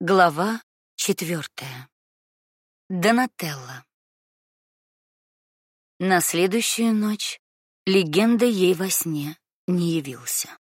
Глава четвертая. Донателла. На следующую ночь легенда ей во сне не явился.